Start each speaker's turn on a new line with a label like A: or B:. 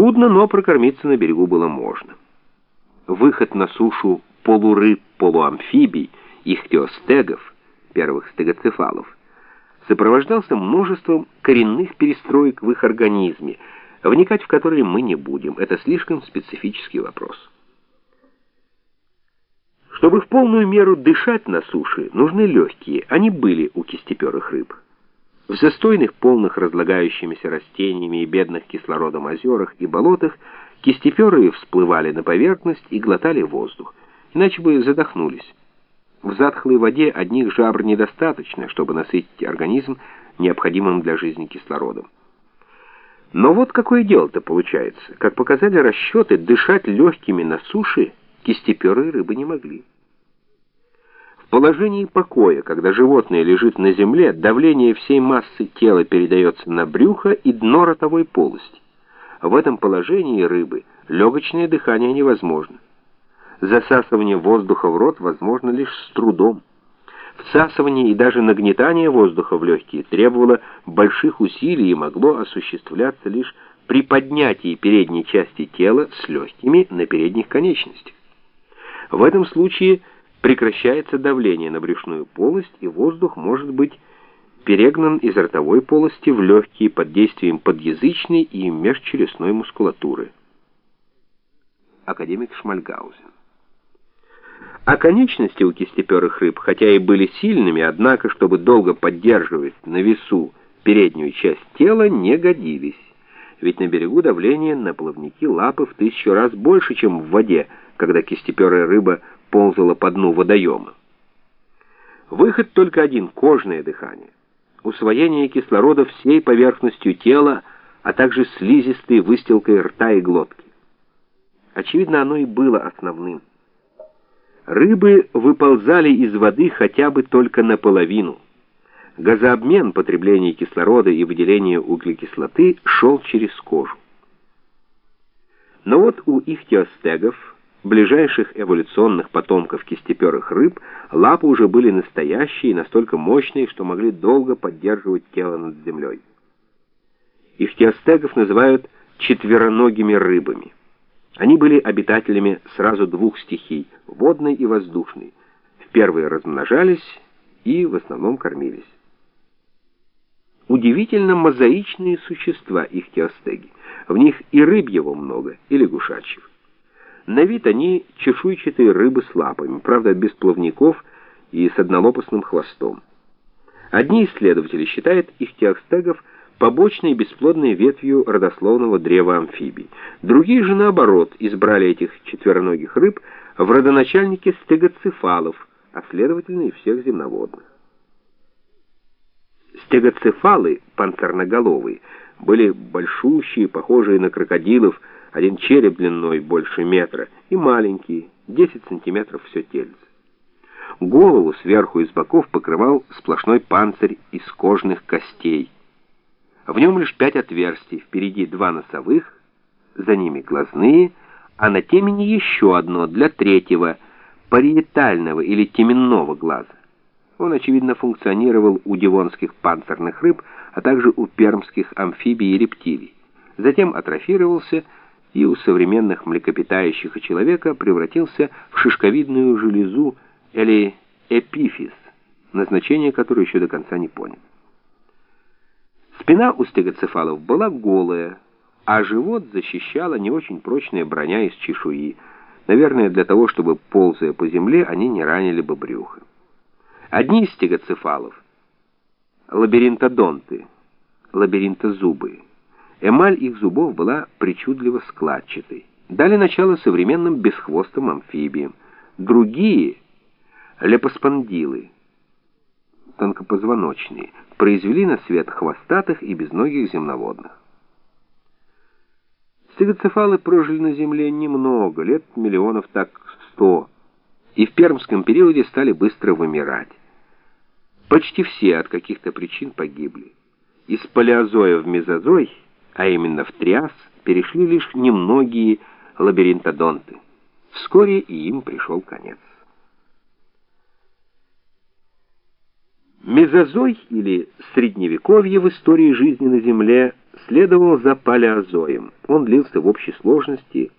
A: Скудно, но прокормиться на берегу было можно. Выход на сушу полурыб, полуамфибий, ихтиостегов, первых стегоцефалов, сопровождался множеством коренных перестроек в их организме, вникать в которые мы не будем. Это слишком специфический вопрос. Чтобы в полную меру дышать на суше, нужны легкие. Они были у кистеперых рыб. В застойных, полных разлагающимися растениями и бедных кислородом озерах и болотах кистеперы всплывали на поверхность и глотали воздух, иначе бы задохнулись. В затхлой воде одних жабр недостаточно, чтобы насытить организм необходимым для жизни кислородом. Но вот какое дело-то получается. Как показали расчеты, дышать легкими на суше кистеперы рыбы не могли. Положении покоя, когда животное лежит на земле, давление всей массы тела передается на брюхо и дно ротовой полости. В этом положении рыбы легочное дыхание невозможно. Засасывание воздуха в рот возможно лишь с трудом. Всасывание и даже нагнетание воздуха в легкие требовало больших усилий и могло осуществляться лишь при поднятии передней части тела с легкими на передних конечностях. В этом случае прекращается давление на брюшную полость, и воздух может быть перегнан из ротовой полости в легкие под действием подъязычной и межчелюстной мускулатуры. Академик Шмальгаузен. А конечности у кистеперых рыб, хотя и были сильными, однако, чтобы долго поддерживать на весу переднюю часть тела, не годились. Ведь на берегу давление на плавники лапы в тысячу раз больше, чем в воде, когда кистеперая рыба ползала по дну водоема. Выход только один — кожное дыхание. Усвоение кислорода всей поверхностью тела, а также слизистой выстилкой рта и глотки. Очевидно, оно и было основным. Рыбы выползали из воды хотя бы только наполовину. Газообмен, потребление кислорода и выделение углекислоты шел через кожу. Но вот у ихтиостегов ближайших эволюционных потомков кистеперых рыб лапы уже были настоящие и настолько мощные, что могли долго поддерживать тело над землей. Ихтиостегов называют четвероногими рыбами. Они были обитателями сразу двух стихий — водной и воздушной. В первые размножались и в основном кормились. Удивительно мозаичные существа ихтиостеги. В них и рыбьего много, и лягушачьего. На вид они чешуйчатые рыбы с лапами, правда, без плавников и с однолопастным хвостом. Одни исследователи считают их теостегов побочной бесплодной ветвью родословного древа амфибий. Другие же, наоборот, избрали этих четвероногих рыб в родоначальнике стегоцефалов, а следовательно и всех земноводных. Стегоцефалы, панцирноголовые, были большущие, похожие на крокодилов, один череп длиной больше метра, и маленький, 10 сантиметров все тельце. Голову сверху и с боков покрывал сплошной панцирь из кожных костей. В нем лишь пять отверстий, впереди два носовых, за ними глазные, а на темени еще одно для третьего, париетального или теменного глаза. Он, очевидно, функционировал у дивонских панцирных рыб, а также у пермских амфибий и рептилий. Затем атрофировался и у современных млекопитающих и человека превратился в шишковидную железу или эпифиз, назначение которой еще до конца не понял. Спина у стегоцефалов была голая, а живот защищала не очень прочная броня из чешуи, наверное, для того, чтобы, ползая по земле, они не ранили бы брюхо. Одни из стегоцефалов — лабиринтодонты, лабиринтозубы — Эмаль их зубов была причудливо складчатой. Дали начало современным бесхвостым амфибиям. Другие — лепоспондилы, тонкопозвоночные, произвели на свет хвостатых и безногих земноводных. Стегоцефалы прожили на Земле немного, лет миллионов так сто, и в пермском периоде стали быстро вымирать. Почти все от каких-то причин погибли. Из палеозоя в мезозой — а именно в триас, перешли лишь немногие лабиринтодонты. Вскоре и им пришел конец. Мезозой или Средневековье в истории жизни на Земле – следовал за палеозоем. Он длился в общей сложности